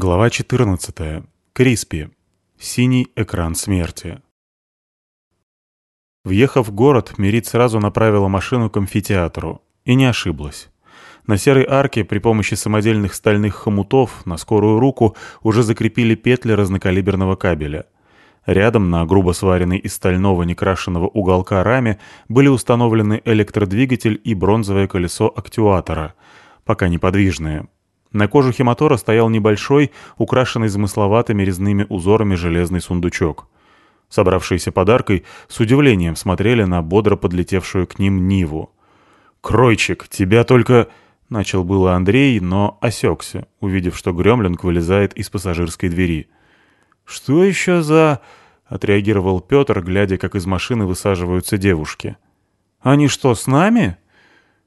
Глава 14. Криспи. Синий экран смерти. Въехав в город, Мерит сразу направила машину к амфитеатру. И не ошиблась. На серой арке при помощи самодельных стальных хомутов на скорую руку уже закрепили петли разнокалиберного кабеля. Рядом на грубо сваренной из стального некрашенного уголка раме были установлены электродвигатель и бронзовое колесо актуатора, пока неподвижные, на кожухе мотора стоял небольшой, украшенный замысловатыми резными узорами железный сундучок. Собравшиеся подаркой с удивлением смотрели на бодро подлетевшую к ним Ниву. «Кройчик, тебя только...» — начал было Андрей, но осекся, увидев, что Гремлинг вылезает из пассажирской двери. «Что еще за...» — отреагировал Петр, глядя, как из машины высаживаются девушки. «Они что, с нами?»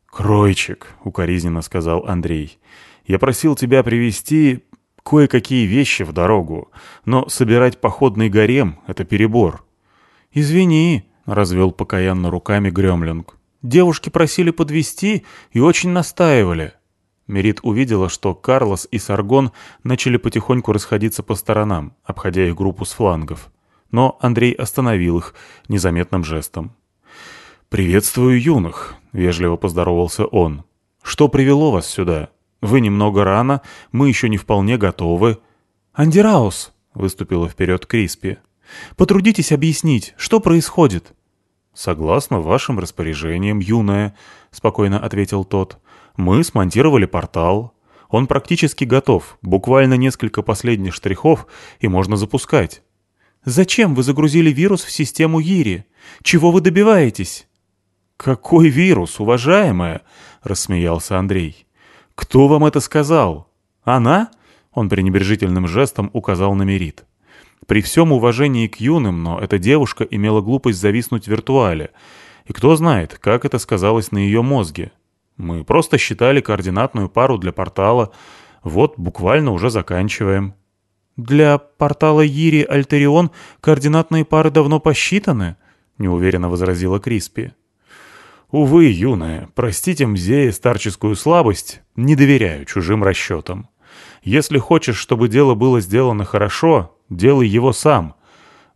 «Кройчик», — укоризненно сказал Андрей. Я просил тебя привезти кое-какие вещи в дорогу, но собирать походный гарем — это перебор». «Извини», — развел покаянно руками Гремлинг. «Девушки просили подвести и очень настаивали». Мерит увидела, что Карлос и Саргон начали потихоньку расходиться по сторонам, обходя их группу с флангов. Но Андрей остановил их незаметным жестом. «Приветствую юных», — вежливо поздоровался он. «Что привело вас сюда?» «Вы немного рано, мы еще не вполне готовы». «Андираус», — выступила вперед Криспи, — «потрудитесь объяснить, что происходит». «Согласно вашим распоряжениям, юная», — спокойно ответил тот, — «мы смонтировали портал. Он практически готов, буквально несколько последних штрихов, и можно запускать». «Зачем вы загрузили вирус в систему Ири? Чего вы добиваетесь?» «Какой вирус, уважаемая?» — рассмеялся Андрей. «Кто вам это сказал? Она?» Он пренебрежительным жестом указал на Мерит. При всем уважении к юным, но эта девушка имела глупость зависнуть в виртуале. И кто знает, как это сказалось на ее мозге. Мы просто считали координатную пару для портала. Вот буквально уже заканчиваем. «Для портала Ири Альтерион координатные пары давно посчитаны?» — неуверенно возразила Криспи. Увы, юная, простите мзее старческую слабость, не доверяю чужим расчетам. Если хочешь, чтобы дело было сделано хорошо, делай его сам.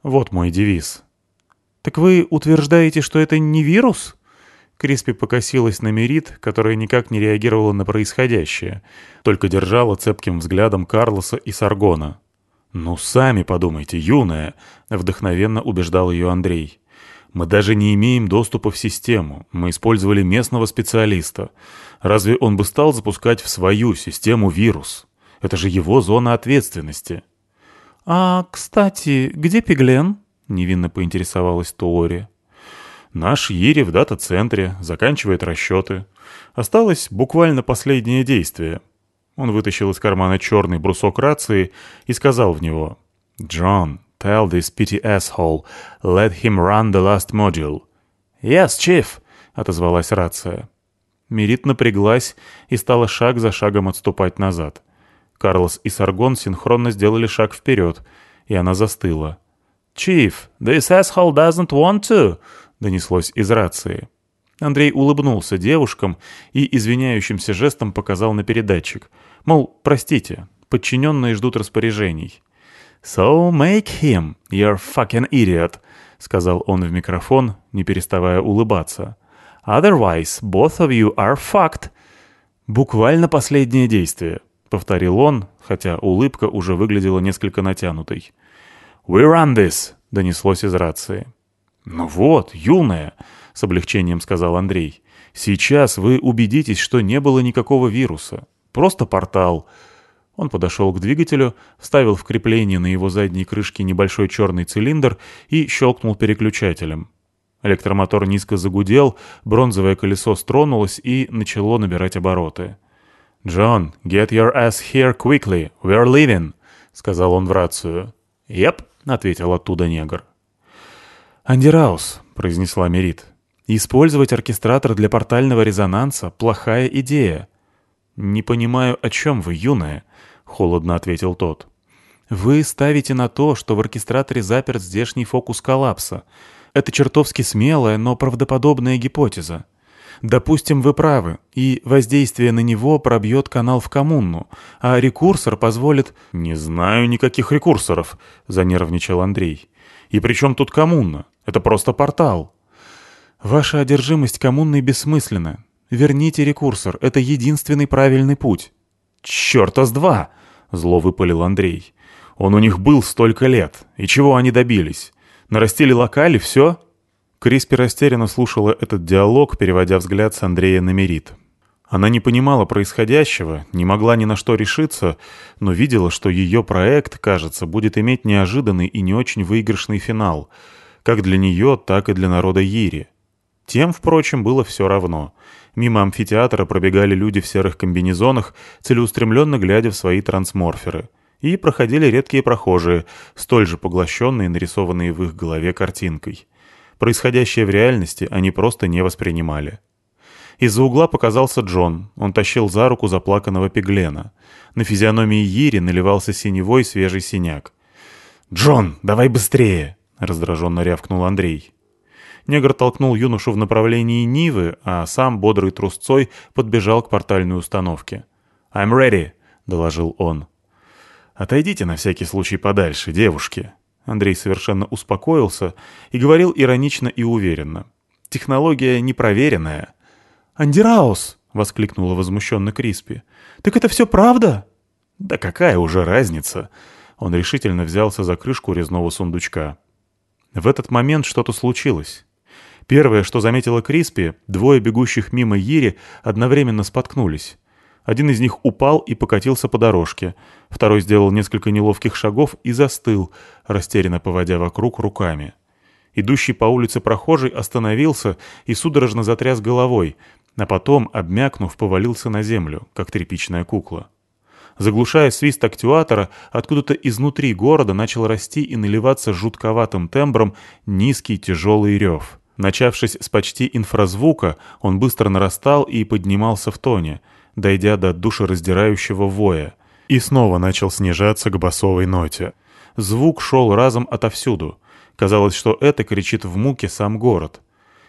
Вот мой девиз. «Так вы утверждаете, что это не вирус?» Криспи покосилась на Мерит, которая никак не реагировала на происходящее, только держала цепким взглядом Карлоса и Саргона. «Ну, сами подумайте, юная!» — вдохновенно убеждал ее Андрей. Мы даже не имеем доступа в систему. Мы использовали местного специалиста. Разве он бы стал запускать в свою систему вирус? Это же его зона ответственности. «А, кстати, где Пиглен?» — невинно поинтересовалась Туори. «Наш Ири в дата-центре, заканчивает расчеты. Осталось буквально последнее действие». Он вытащил из кармана черный брусок рации и сказал в него. «Джон, Tell this petty asshole, let him run the last module. Yes, chief, отозвалась рация. Мерит напряглась и стала шаг за шагом отступать назад. Карлос и Саргон синхронно сделали шаг вперед, и она застыла. «Chief, this asshole doesn't want to!» — донеслось из рации. Андрей улыбнулся девушкам и извиняющимся жестом показал на передатчик. Мол, простите, подчиненные ждут распоряжений. «So make him, you fucking idiot», — сказал он в микрофон, не переставая улыбаться. «Otherwise, both of you are fucked». «Буквально последнее действие», — повторил он, хотя улыбка уже выглядела несколько натянутой. «We run this», — донеслось из рации. «Ну вот, юная», — с облегчением сказал Андрей. «Сейчас вы убедитесь, что не было никакого вируса. Просто портал». Он подошел к двигателю, вставил в крепление на его задней крышке небольшой черный цилиндр и щелкнул переключателем. Электромотор низко загудел, бронзовое колесо стронулось и начало набирать обороты. «Джон, get your ass here quickly, we're leaving», — сказал он в рацию. «Еп», — ответил оттуда негр. «Андираус», — произнесла Мерит, — «использовать оркестратор для портального резонанса — плохая идея». «Не понимаю, о чем вы, юная», — холодно ответил тот. «Вы ставите на то, что в оркестраторе заперт здешний фокус коллапса. Это чертовски смелая, но правдоподобная гипотеза. Допустим, вы правы, и воздействие на него пробьет канал в коммуну, а рекурсор позволит... «Не знаю никаких рекурсоров», — занервничал Андрей. «И при чем тут коммуна? Это просто портал». «Ваша одержимость коммунной бессмысленна. Верните рекурсор, это единственный правильный путь». «Черта с два!» — зло выпалил Андрей. «Он у них был столько лет. И чего они добились? Нарастили локали, все?» Криспи растерянно слушала этот диалог, переводя взгляд с Андрея на Мерит. Она не понимала происходящего, не могла ни на что решиться, но видела, что ее проект, кажется, будет иметь неожиданный и не очень выигрышный финал, как для нее, так и для народа Ири. Тем, впрочем, было все равно. Мимо амфитеатра пробегали люди в серых комбинезонах, целеустремленно глядя в свои трансморферы. И проходили редкие прохожие, столь же поглощенные, нарисованные в их голове картинкой. Происходящее в реальности они просто не воспринимали. Из-за угла показался Джон. Он тащил за руку заплаканного пиглена. На физиономии Ири наливался синевой свежий синяк. «Джон, давай быстрее!» — раздраженно рявкнул Андрей. Негр толкнул юношу в направлении Нивы, а сам, бодрый трусцой, подбежал к портальной установке. «I'm ready!» — доложил он. «Отойдите на всякий случай подальше, девушки!» Андрей совершенно успокоился и говорил иронично и уверенно. «Технология непроверенная». «Андираус!» — воскликнула возмущенно Криспи. «Так это все правда?» «Да какая уже разница?» Он решительно взялся за крышку резного сундучка. В этот момент что-то случилось. Первое, что заметила Криспи, двое бегущих мимо Ири одновременно споткнулись. Один из них упал и покатился по дорожке. Второй сделал несколько неловких шагов и застыл, растерянно поводя вокруг руками. Идущий по улице прохожий остановился и судорожно затряс головой, а потом, обмякнув, повалился на землю, как тряпичная кукла. Заглушая свист актуатора, откуда-то изнутри города начал расти и наливаться жутковатым тембром низкий тяжелый рев. Начавшись с почти инфразвука, он быстро нарастал и поднимался в тоне — дойдя до душераздирающего воя, и снова начал снижаться к басовой ноте. Звук шел разом отовсюду. Казалось, что это кричит в муке сам город.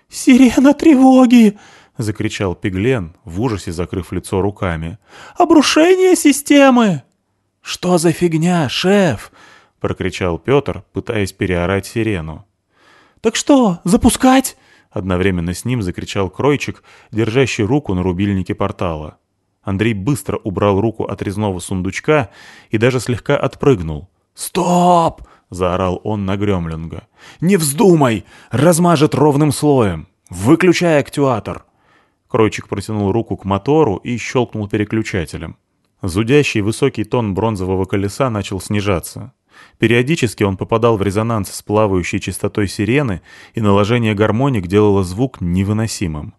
«Сирена тревоги!» — закричал Пиглен, в ужасе закрыв лицо руками. «Обрушение системы!» «Что за фигня, шеф?» — прокричал Петр, пытаясь переорать сирену. «Так что, запускать?» — одновременно с ним закричал Кройчик, держащий руку на рубильнике портала. Андрей быстро убрал руку от резного сундучка и даже слегка отпрыгнул. «Стоп!» — заорал он на Гремлинга. «Не вздумай! Размажет ровным слоем! Выключай актуатор!» Кройчик протянул руку к мотору и щелкнул переключателем. Зудящий высокий тон бронзового колеса начал снижаться. Периодически он попадал в резонанс с плавающей частотой сирены, и наложение гармоник делало звук невыносимым.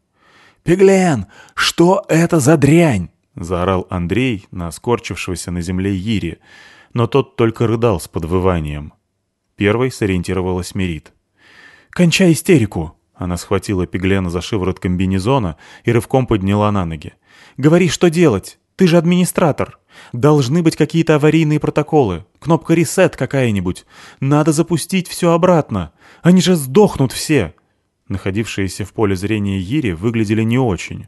«Пеглен, что это за дрянь?» — заорал Андрей на скорчившегося на земле Ири, но тот только рыдал с подвыванием. Первой сориентировалась Мерит. «Кончай истерику!» Она схватила Пиглена за шиворот комбинезона и рывком подняла на ноги. «Говори, что делать! Ты же администратор! Должны быть какие-то аварийные протоколы, кнопка «ресет» какая-нибудь. Надо запустить все обратно. Они же сдохнут все!» Находившиеся в поле зрения Ири выглядели не очень.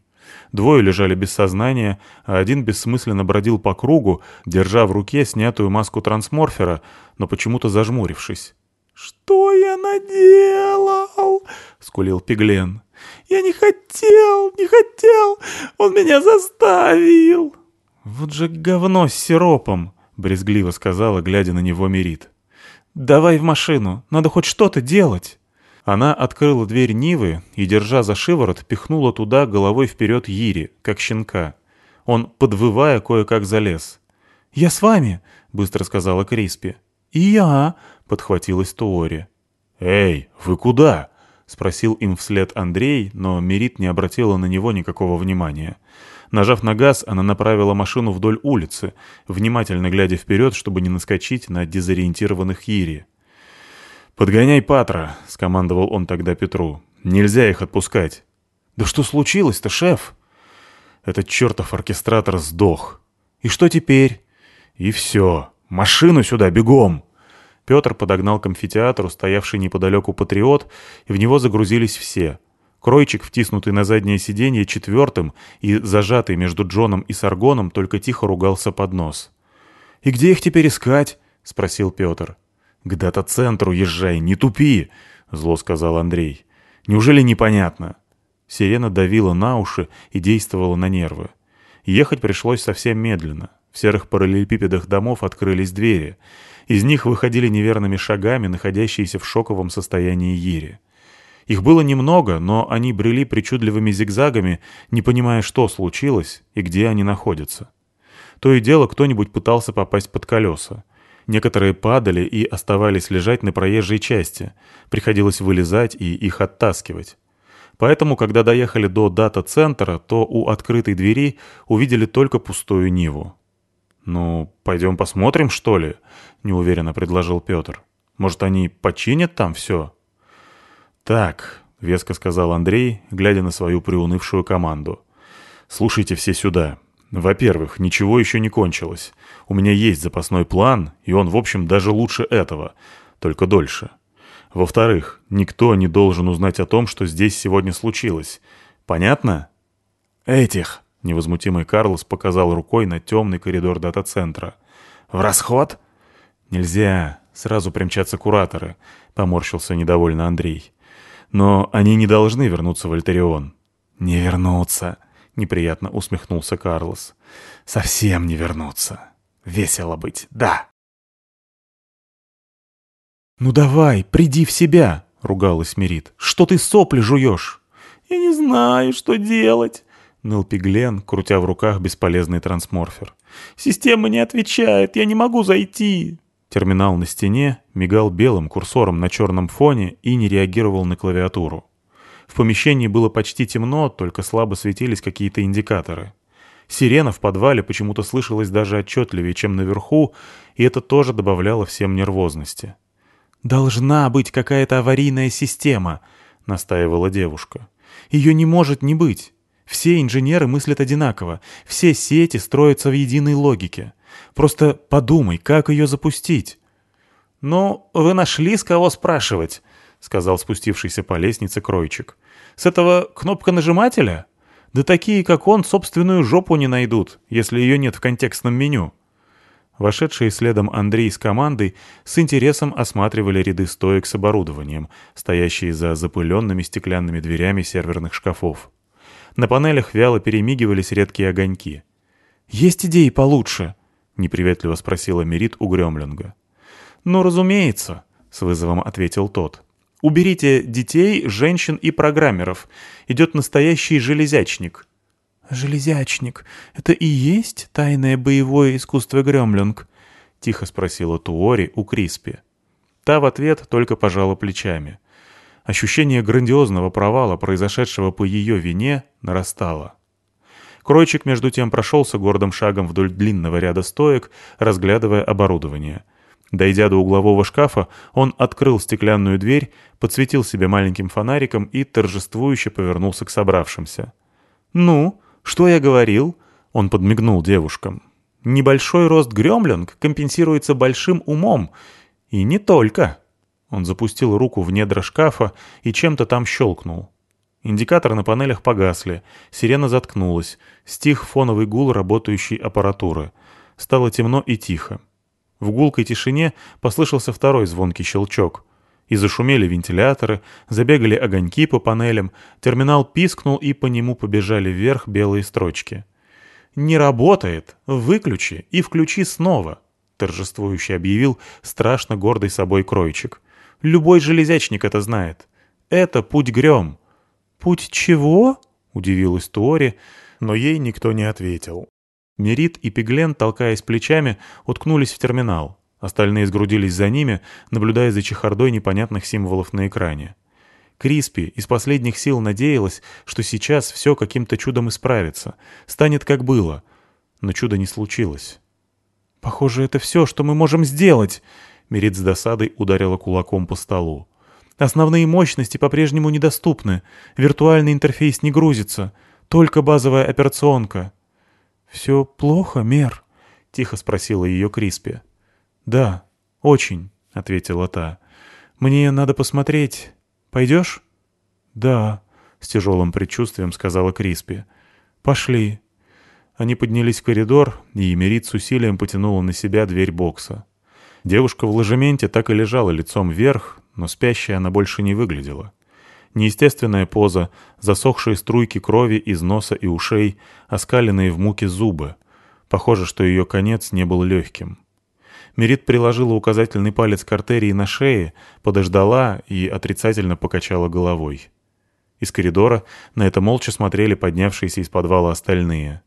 Двое лежали без сознания, а один бессмысленно бродил по кругу, держа в руке снятую маску трансморфера, но почему-то зажмурившись. «Что я наделал?» — скулил Пиглен. «Я не хотел, не хотел! Он меня заставил!» «Вот же говно с сиропом!» — брезгливо сказала, глядя на него Мерит. «Давай в машину, надо хоть что-то делать!» Она открыла дверь Нивы и, держа за шиворот, пихнула туда головой вперед Ири, как щенка. Он, подвывая, кое-как залез. «Я с вами», — быстро сказала Криспи. «И я», — подхватилась Туори. «Эй, вы куда?» — спросил им вслед Андрей, но Мерит не обратила на него никакого внимания. Нажав на газ, она направила машину вдоль улицы, внимательно глядя вперед, чтобы не наскочить на дезориентированных Ири. «Подгоняй Патра», — скомандовал он тогда Петру. «Нельзя их отпускать». «Да что случилось-то, шеф?» «Этот чертов оркестратор сдох». «И что теперь?» «И все. Машину сюда, бегом!» Петр подогнал к амфитеатру, стоявший неподалеку патриот, и в него загрузились все. Кройчик, втиснутый на заднее сиденье четвертым и зажатый между Джоном и Саргоном, только тихо ругался под нос. «И где их теперь искать?» — спросил Петр. «К дата-центру езжай, не тупи!» — зло сказал Андрей. «Неужели непонятно?» Сирена давила на уши и действовала на нервы. Ехать пришлось совсем медленно. В серых параллелепипедах домов открылись двери. Из них выходили неверными шагами находящиеся в шоковом состоянии Ири. Их было немного, но они брели причудливыми зигзагами, не понимая, что случилось и где они находятся. То и дело кто-нибудь пытался попасть под колеса. Некоторые падали и оставались лежать на проезжей части. Приходилось вылезать и их оттаскивать. Поэтому, когда доехали до дата-центра, то у открытой двери увидели только пустую Ниву. «Ну, пойдем посмотрим, что ли?» — неуверенно предложил Петр. «Может, они починят там все?» «Так», — веско сказал Андрей, глядя на свою приунывшую команду. «Слушайте все сюда. Во-первых, ничего еще не кончилось. У меня есть запасной план, и он, в общем, даже лучше этого, только дольше. Во-вторых, никто не должен узнать о том, что здесь сегодня случилось. Понятно? Этих, невозмутимый Карлос показал рукой на темный коридор дата-центра. В расход? Нельзя. Сразу примчатся кураторы, поморщился недовольно Андрей. Но они не должны вернуться в Альтерион. Не вернуться, неприятно усмехнулся Карлос. Совсем не вернуться. Весело быть, да. «Ну давай, приди в себя!» — ругалась Мерит. «Что ты сопли жуешь?» «Я не знаю, что делать!» — ныл Пиглен, крутя в руках бесполезный трансморфер. «Система не отвечает, я не могу зайти!» Терминал на стене мигал белым курсором на черном фоне и не реагировал на клавиатуру. В помещении было почти темно, только слабо светились какие-то индикаторы. Сирена в подвале почему-то слышалась даже отчетливее, чем наверху, и это тоже добавляло всем нервозности. «Должна быть какая-то аварийная система», — настаивала девушка. «Ее не может не быть. Все инженеры мыслят одинаково, все сети строятся в единой логике. Просто подумай, как ее запустить». «Ну, вы нашли, с кого спрашивать», — сказал спустившийся по лестнице Кройчик. «С этого кнопконажимателя? Да такие, как он, собственную жопу не найдут, если ее нет в контекстном меню». Вошедшие следом Андрей с командой с интересом осматривали ряды стоек с оборудованием, стоящие за запыленными стеклянными дверями серверных шкафов. На панелях вяло перемигивались редкие огоньки. «Есть идеи получше?» — неприветливо спросила Мерит у Гремлинга. «Ну, разумеется», — с вызовом ответил тот. «Уберите детей, женщин и программеров. Идет настоящий железячник. «Железячник, это и есть тайное боевое искусство Гремлинг?» — тихо спросила Туори у Криспи. Та в ответ только пожала плечами. Ощущение грандиозного провала, произошедшего по ее вине, нарастало. Кройчик, между тем, прошелся гордым шагом вдоль длинного ряда стоек, разглядывая оборудование. Дойдя до углового шкафа, он открыл стеклянную дверь, подсветил себе маленьким фонариком и торжествующе повернулся к собравшимся. «Ну?» «Что я говорил?» Он подмигнул девушкам. «Небольшой рост гремлинг компенсируется большим умом. И не только». Он запустил руку в недра шкафа и чем-то там щелкнул. Индикаторы на панелях погасли, сирена заткнулась, стих фоновый гул работающей аппаратуры. Стало темно и тихо. В гулкой тишине послышался второй звонкий щелчок. И зашумели вентиляторы, забегали огоньки по панелям, терминал пискнул, и по нему побежали вверх белые строчки. «Не работает! Выключи и включи снова!» — торжествующе объявил страшно гордый собой кройчик. «Любой железячник это знает. Это путь грем». «Путь чего?» — удивилась Туори, но ей никто не ответил. Мерит и Пиглен, толкаясь плечами, уткнулись в терминал. Остальные сгрудились за ними, наблюдая за чехардой непонятных символов на экране. Криспи из последних сил надеялась, что сейчас все каким-то чудом исправится, станет как было. Но чудо не случилось. «Похоже, это все, что мы можем сделать!» Мерит с досадой ударила кулаком по столу. «Основные мощности по-прежнему недоступны. Виртуальный интерфейс не грузится. Только базовая операционка». «Все плохо, Мер?» — тихо спросила ее Криспи. «Да, очень», — ответила та. «Мне надо посмотреть. Пойдешь?» «Да. — с тяжелым предчувствием сказала Криспи. «Пошли». Они поднялись в коридор, и Эмерит с усилием потянула на себя дверь бокса. Девушка в ложементе так и лежала лицом вверх, но спящей она больше не выглядела. Неестественная поза, засохшие струйки крови из носа и ушей, оскаленные в муке зубы. Похоже, что ее конец не был легким. Мерит приложила указательный палец к артерии на шее, подождала и отрицательно покачала головой. Из коридора на это молча смотрели поднявшиеся из подвала остальные.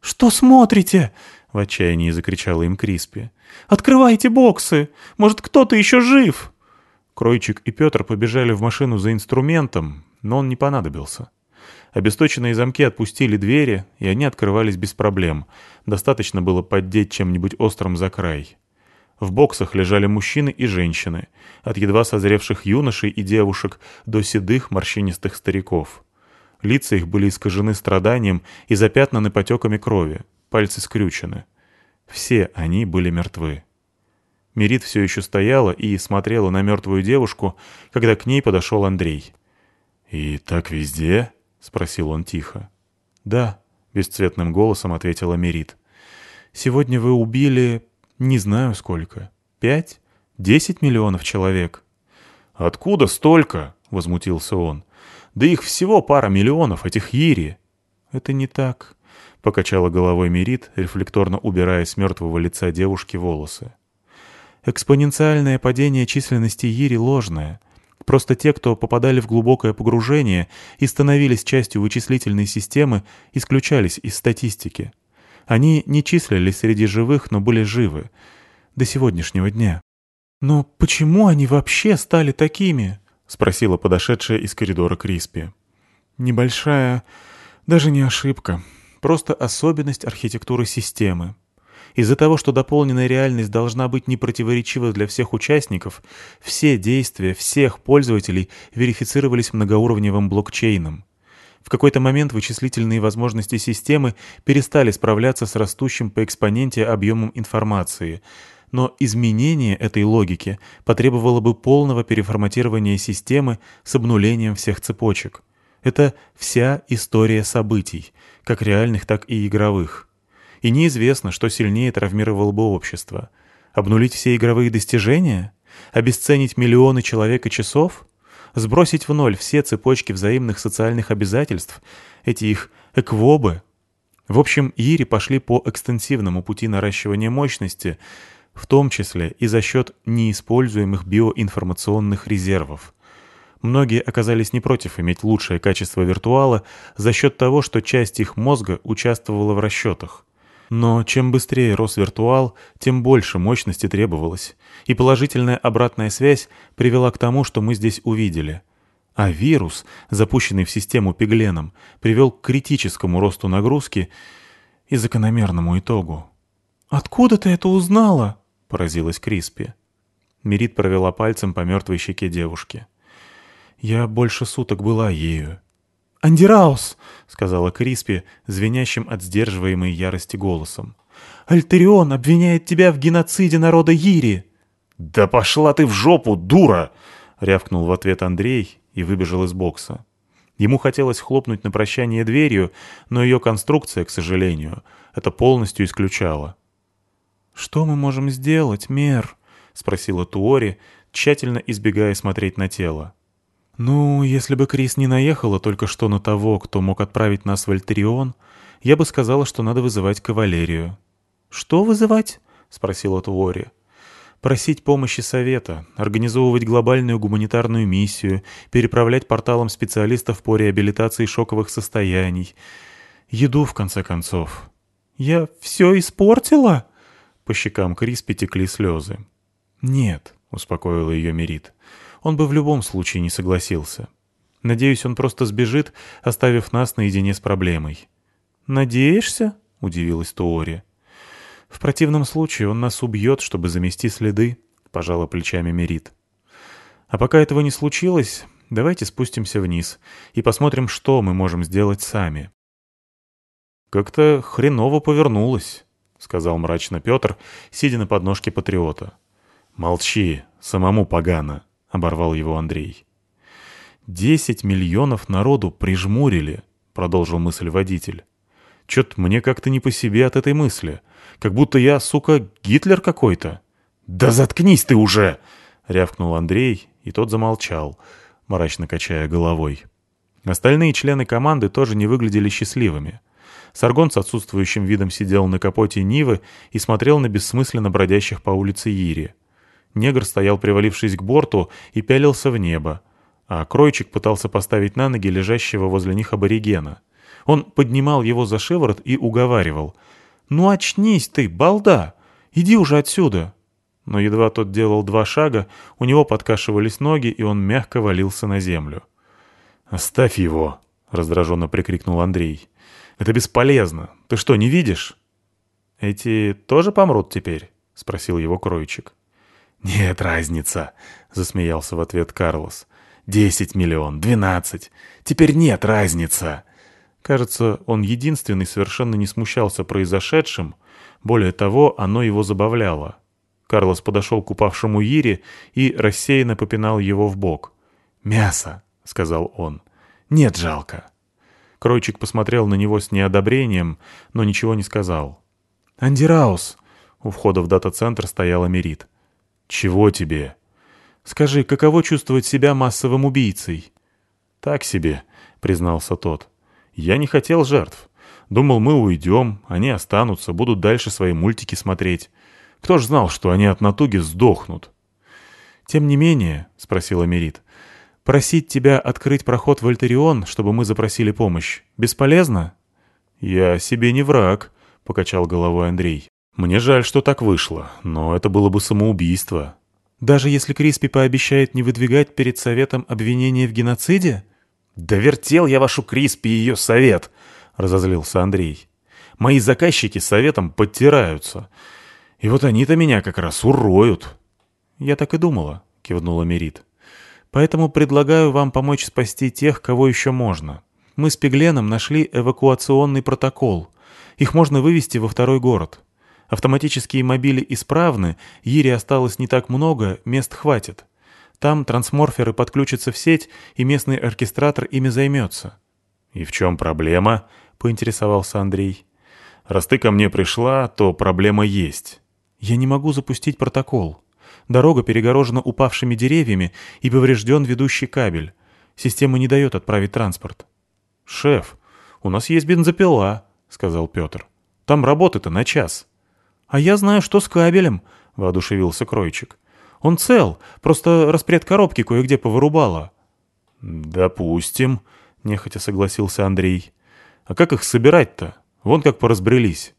«Что смотрите?» — в отчаянии закричала им Криспи. «Открывайте боксы! Может, кто-то еще жив!» Кройчик и Петр побежали в машину за инструментом, но он не понадобился. Обесточенные замки отпустили двери, и они открывались без проблем. Достаточно было поддеть чем-нибудь острым за край. В боксах лежали мужчины и женщины, от едва созревших юношей и девушек до седых морщинистых стариков. Лица их были искажены страданием и запятнаны потеками крови, пальцы скрючены. Все они были мертвы. Мерит все еще стояла и смотрела на мертвую девушку, когда к ней подошел Андрей. «И так везде?» — спросил он тихо. «Да», — бесцветным голосом ответила Мерит. «Сегодня вы убили... не знаю сколько. Пять? Десять миллионов человек». «Откуда столько?» — возмутился он. «Да их всего пара миллионов, этих Ири». «Это не так», — покачала головой Мерит, рефлекторно убирая с мертвого лица девушки волосы. Экспоненциальное падение численности Ири ложное. Просто те, кто попадали в глубокое погружение и становились частью вычислительной системы, исключались из статистики. Они не числились среди живых, но были живы. До сегодняшнего дня. «Но почему они вообще стали такими?» — спросила подошедшая из коридора Криспи. «Небольшая, даже не ошибка, просто особенность архитектуры системы. Из-за того, что дополненная реальность должна быть непротиворечива для всех участников, все действия всех пользователей верифицировались многоуровневым блокчейном. В какой-то момент вычислительные возможности системы перестали справляться с растущим по экспоненте объемом информации, но изменение этой логики потребовало бы полного переформатирования системы с обнулением всех цепочек. Это вся история событий, как реальных, так и игровых. И неизвестно, что сильнее травмировало бы общество. Обнулить все игровые достижения? Обесценить миллионы человек и часов? Сбросить в ноль все цепочки взаимных социальных обязательств? Эти их эквобы? В общем, Ири пошли по экстенсивному пути наращивания мощности, в том числе и за счет неиспользуемых биоинформационных резервов. Многие оказались не против иметь лучшее качество виртуала за счет того, что часть их мозга участвовала в расчетах. Но чем быстрее рос виртуал, тем больше мощности требовалось, и положительная обратная связь привела к тому, что мы здесь увидели. А вирус, запущенный в систему пигленом, привел к критическому росту нагрузки и закономерному итогу. «Откуда ты это узнала?» — поразилась Криспи. Мерит провела пальцем по мертвой щеке девушки. «Я больше суток была ею. «Андираус!» — сказала Криспи, звенящим от сдерживаемой ярости голосом. «Альтерион обвиняет тебя в геноциде народа Ири!» «Да пошла ты в жопу, дура!» — рявкнул в ответ Андрей и выбежал из бокса. Ему хотелось хлопнуть на прощание дверью, но ее конструкция, к сожалению, это полностью исключала. «Что мы можем сделать, Мер?» — спросила Туори, тщательно избегая смотреть на тело. «Ну, если бы Крис не наехала только что на того, кто мог отправить нас в Альтерион, я бы сказала, что надо вызывать кавалерию». «Что вызывать?» — спросила Туори. «Просить помощи Совета, организовывать глобальную гуманитарную миссию, переправлять порталом специалистов по реабилитации шоковых состояний. Еду, в конце концов». «Я все испортила?» По щекам Крис потекли слезы. «Нет», — успокоила ее Мерит он бы в любом случае не согласился. Надеюсь, он просто сбежит, оставив нас наедине с проблемой. «Надеешься?» — удивилась Туори. «В противном случае он нас убьет, чтобы замести следы», — пожала плечами Мерит. «А пока этого не случилось, давайте спустимся вниз и посмотрим, что мы можем сделать сами». «Как-то хреново повернулось», — сказал мрачно Петр, сидя на подножке патриота. «Молчи, самому погано», — оборвал его Андрей. «Десять миллионов народу прижмурили», — продолжил мысль водитель. «Чё-то мне как-то не по себе от этой мысли. Как будто я, сука, Гитлер какой-то». «Да заткнись ты уже!» — рявкнул Андрей, и тот замолчал, мрачно качая головой. Остальные члены команды тоже не выглядели счастливыми. Саргон с отсутствующим видом сидел на капоте Нивы и смотрел на бессмысленно бродящих по улице Ири. Негр стоял, привалившись к борту, и пялился в небо, а Кройчик пытался поставить на ноги лежащего возле них аборигена. Он поднимал его за шиворот и уговаривал. «Ну очнись ты, балда! Иди уже отсюда!» Но едва тот делал два шага, у него подкашивались ноги, и он мягко валился на землю. «Оставь его!» — раздраженно прикрикнул Андрей. «Это бесполезно. Ты что, не видишь?» «Эти тоже помрут теперь?» — спросил его Кройчик. «Нет разница», — засмеялся в ответ Карлос. «Десять миллион, двенадцать. Теперь нет разница». Кажется, он единственный совершенно не смущался произошедшим. Более того, оно его забавляло. Карлос подошел к упавшему Ире и рассеянно попинал его в бок. «Мясо!» — сказал он. «Нет, жалко». Кройчик посмотрел на него с неодобрением, но ничего не сказал. «Андираус!» — у входа в дата-центр стояла Мерит. «Чего тебе?» «Скажи, каково чувствовать себя массовым убийцей?» «Так себе», — признался тот. «Я не хотел жертв. Думал, мы уйдем, они останутся, будут дальше свои мультики смотреть. Кто ж знал, что они от натуги сдохнут?» «Тем не менее», — спросила Мерит, Просить тебя открыть проход в Альтерион, чтобы мы запросили помощь, бесполезно?» «Я себе не враг», — покачал головой Андрей. «Мне жаль, что так вышло, но это было бы самоубийство». «Даже если Криспи пообещает не выдвигать перед Советом обвинения в геноциде?» «Да вертел я вашу Криспи и ее Совет!» — разозлился Андрей. «Мои заказчики Советом подтираются. И вот они-то меня как раз уроют». «Я так и думала», — кивнула Мерит. Поэтому предлагаю вам помочь спасти тех, кого еще можно. Мы с Пегленом нашли эвакуационный протокол. Их можно вывести во второй город. Автоматические мобили исправны, Ире осталось не так много, мест хватит. Там трансморферы подключатся в сеть, и местный оркестратор ими займется». «И в чем проблема?» — поинтересовался Андрей. «Раз ты ко мне пришла, то проблема есть». «Я не могу запустить протокол. Дорога перегорожена упавшими деревьями и поврежден ведущий кабель. Система не дает отправить транспорт. «Шеф, у нас есть бензопила», — сказал Петр. «Там работы-то на час». «А я знаю, что с кабелем», — воодушевился Кройчик. «Он цел, просто распред коробки кое-где повырубало». «Допустим», — нехотя согласился Андрей. «А как их собирать-то? Вон как поразбрелись».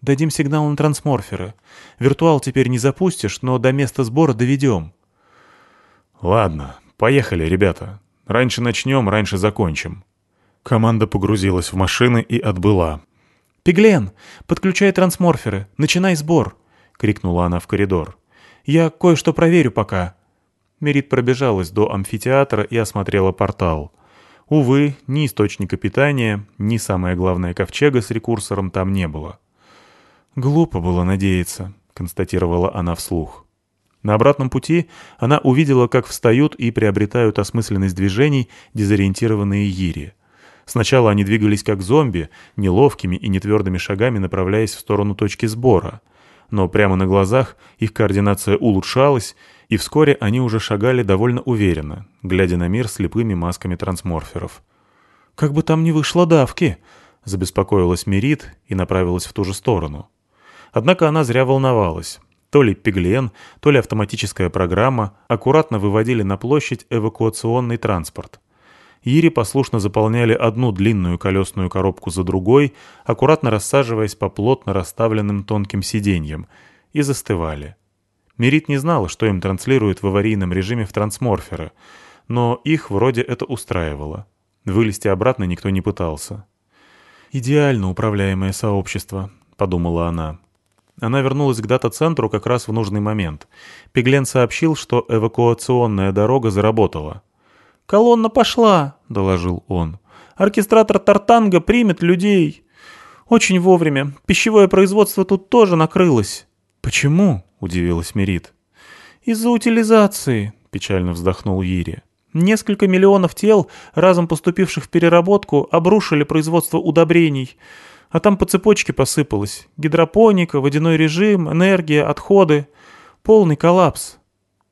Дадим сигнал на трансморферы. Виртуал теперь не запустишь, но до места сбора доведем. Ладно, поехали, ребята. Раньше начнем, раньше закончим. Команда погрузилась в машины и отбыла. «Пиглен, подключай трансморферы, начинай сбор!» — крикнула она в коридор. «Я кое-что проверю пока». Мерит пробежалась до амфитеатра и осмотрела портал. Увы, ни источника питания, ни, самое главное, ковчега с рекурсором там не было. «Глупо было надеяться», — констатировала она вслух. На обратном пути она увидела, как встают и приобретают осмысленность движений дезориентированные Ири. Сначала они двигались как зомби, неловкими и нетвердыми шагами направляясь в сторону точки сбора. Но прямо на глазах их координация улучшалась, и вскоре они уже шагали довольно уверенно, глядя на мир слепыми масками трансморферов. «Как бы там ни вышло давки!» — забеспокоилась Мерит и направилась в ту же сторону. Однако она зря волновалась. То ли Пиглен, то ли автоматическая программа аккуратно выводили на площадь эвакуационный транспорт. Ири послушно заполняли одну длинную колесную коробку за другой, аккуратно рассаживаясь по плотно расставленным тонким сиденьям, и застывали. Мерит не знала, что им транслируют в аварийном режиме в трансморферы, но их вроде это устраивало. Вылезти обратно никто не пытался. «Идеально управляемое сообщество», — подумала она. Она вернулась к дата-центру как раз в нужный момент. Пиглен сообщил, что эвакуационная дорога заработала. «Колонна пошла», — доложил он. «Оркестратор Тартанга примет людей». «Очень вовремя. Пищевое производство тут тоже накрылось». «Почему?» — удивилась Мерит. «Из-за утилизации», — печально вздохнул Ири. Несколько миллионов тел, разом поступивших в переработку, обрушили производство удобрений. А там по цепочке посыпалось. Гидропоника, водяной режим, энергия, отходы. Полный коллапс.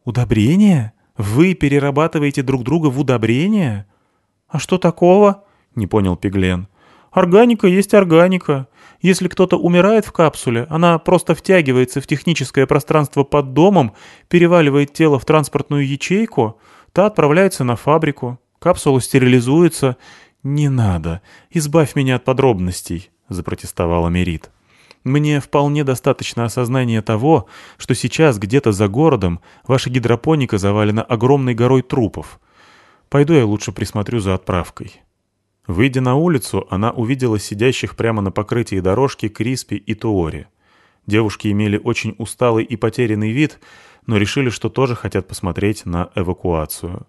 Удобрения? Вы перерабатываете друг друга в удобрения? А что такого? Не понял Пиглен. Органика есть органика. Если кто-то умирает в капсуле, она просто втягивается в техническое пространство под домом, переваливает тело в транспортную ячейку, та отправляется на фабрику, капсула стерилизуется. «Не надо, избавь меня от подробностей», — запротестовала Мерит. «Мне вполне достаточно осознания того, что сейчас где-то за городом ваша гидропоника завалена огромной горой трупов. Пойду я лучше присмотрю за отправкой». Выйдя на улицу, она увидела сидящих прямо на покрытии дорожки Криспи и Туори. Девушки имели очень усталый и потерянный вид, но решили, что тоже хотят посмотреть на эвакуацию.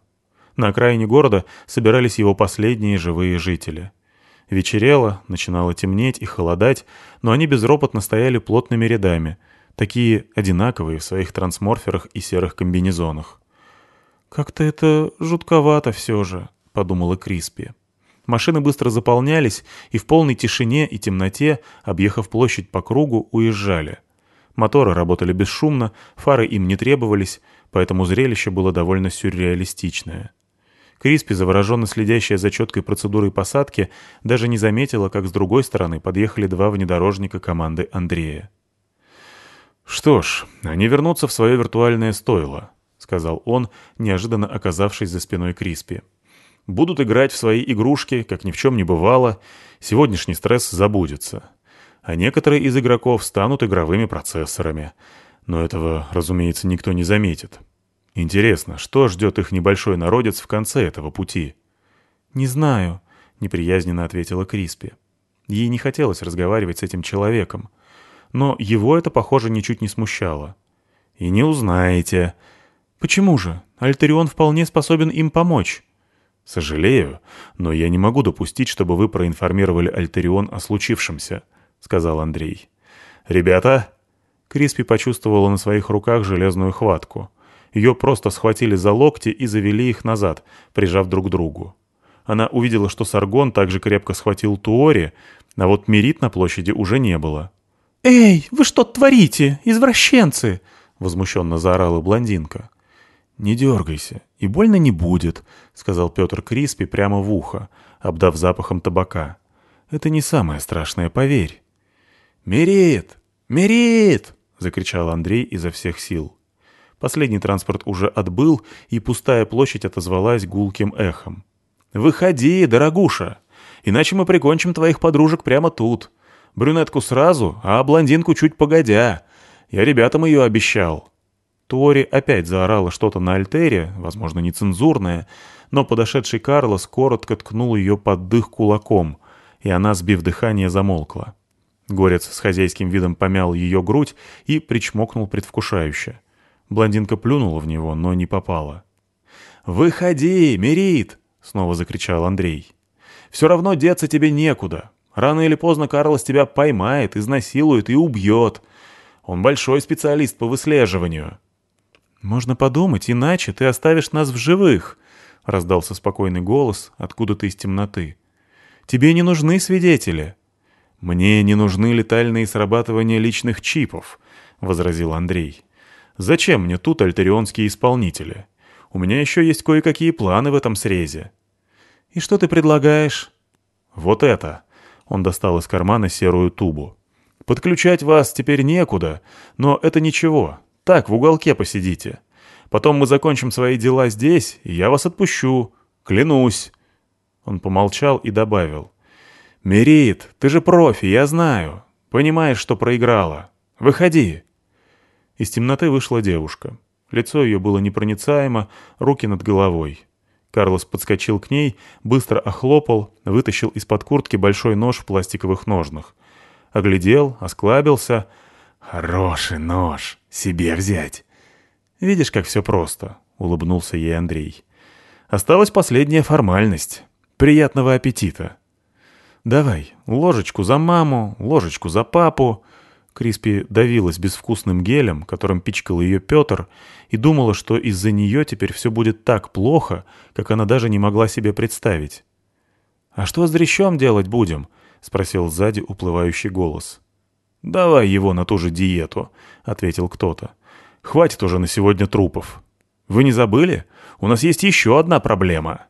На окраине города собирались его последние живые жители. Вечерело, начинало темнеть и холодать, но они безропотно стояли плотными рядами, такие одинаковые в своих трансморферах и серых комбинезонах. «Как-то это жутковато все же», — подумала Криспи. Машины быстро заполнялись и в полной тишине и темноте, объехав площадь по кругу, уезжали. Моторы работали бесшумно, фары им не требовались, поэтому зрелище было довольно сюрреалистичное. Криспи, завороженно следящая за четкой процедурой посадки, даже не заметила, как с другой стороны подъехали два внедорожника команды Андрея. «Что ж, они вернутся в свое виртуальное стойло», — сказал он, неожиданно оказавшись за спиной Криспи. Будут играть в свои игрушки, как ни в чем не бывало. Сегодняшний стресс забудется. А некоторые из игроков станут игровыми процессорами. Но этого, разумеется, никто не заметит. Интересно, что ждет их небольшой народец в конце этого пути? «Не знаю», — неприязненно ответила Криспи. Ей не хотелось разговаривать с этим человеком. Но его это, похоже, ничуть не смущало. «И не узнаете». «Почему же? Альтерион вполне способен им помочь». «Сожалею, но я не могу допустить, чтобы вы проинформировали Альтерион о случившемся», — сказал Андрей. «Ребята!» Криспи почувствовала на своих руках железную хватку. Ее просто схватили за локти и завели их назад, прижав друг к другу. Она увидела, что Саргон также крепко схватил Туори, а вот Мерит на площади уже не было. «Эй, вы что творите, извращенцы?» — возмущенно заорала блондинка. «Не дергайся, и больно не будет», — сказал Петр Криспи прямо в ухо, обдав запахом табака. «Это не самое страшное, поверь». «Мерит! Мерит!» — закричал Андрей изо всех сил. Последний транспорт уже отбыл, и пустая площадь отозвалась гулким эхом. «Выходи, дорогуша! Иначе мы прикончим твоих подружек прямо тут. Брюнетку сразу, а блондинку чуть погодя. Я ребятам ее обещал». Тори опять заорала что-то на альтере, возможно, нецензурное, но подошедший Карлос коротко ткнул ее под дых кулаком, и она, сбив дыхание, замолкла. Горец с хозяйским видом помял ее грудь и причмокнул предвкушающе. Блондинка плюнула в него, но не попала. «Выходи, Мерит!» — снова закричал Андрей. «Все равно деться тебе некуда. Рано или поздно Карлос тебя поймает, изнасилует и убьет. Он большой специалист по выслеживанию». «Можно подумать, иначе ты оставишь нас в живых», — раздался спокойный голос откуда-то из темноты. «Тебе не нужны свидетели». «Мне не нужны летальные срабатывания личных чипов», — возразил Андрей. «Зачем мне тут альтерионские исполнители? У меня еще есть кое-какие планы в этом срезе». «И что ты предлагаешь?» «Вот это!» — он достал из кармана серую тубу. «Подключать вас теперь некуда, но это ничего, так, в уголке посидите. Потом мы закончим свои дела здесь, и я вас отпущу. Клянусь». Он помолчал и добавил. «Мерит, ты же профи, я знаю. Понимаешь, что проиграла. Выходи». Из темноты вышла девушка. Лицо ее было непроницаемо, руки над головой. Карлос подскочил к ней, быстро охлопал, вытащил из-под куртки большой нож в пластиковых ножнах. Оглядел, осклабился. «Хороший нож!» себе взять. Видишь, как все просто, — улыбнулся ей Андрей. Осталась последняя формальность. Приятного аппетита. Давай, ложечку за маму, ложечку за папу. Криспи давилась безвкусным гелем, которым пичкал ее Петр, и думала, что из-за нее теперь все будет так плохо, как она даже не могла себе представить. «А что с дрящом делать будем?» — спросил сзади уплывающий голос. «Давай его на ту же диету», — ответил кто-то. «Хватит уже на сегодня трупов. Вы не забыли? У нас есть еще одна проблема».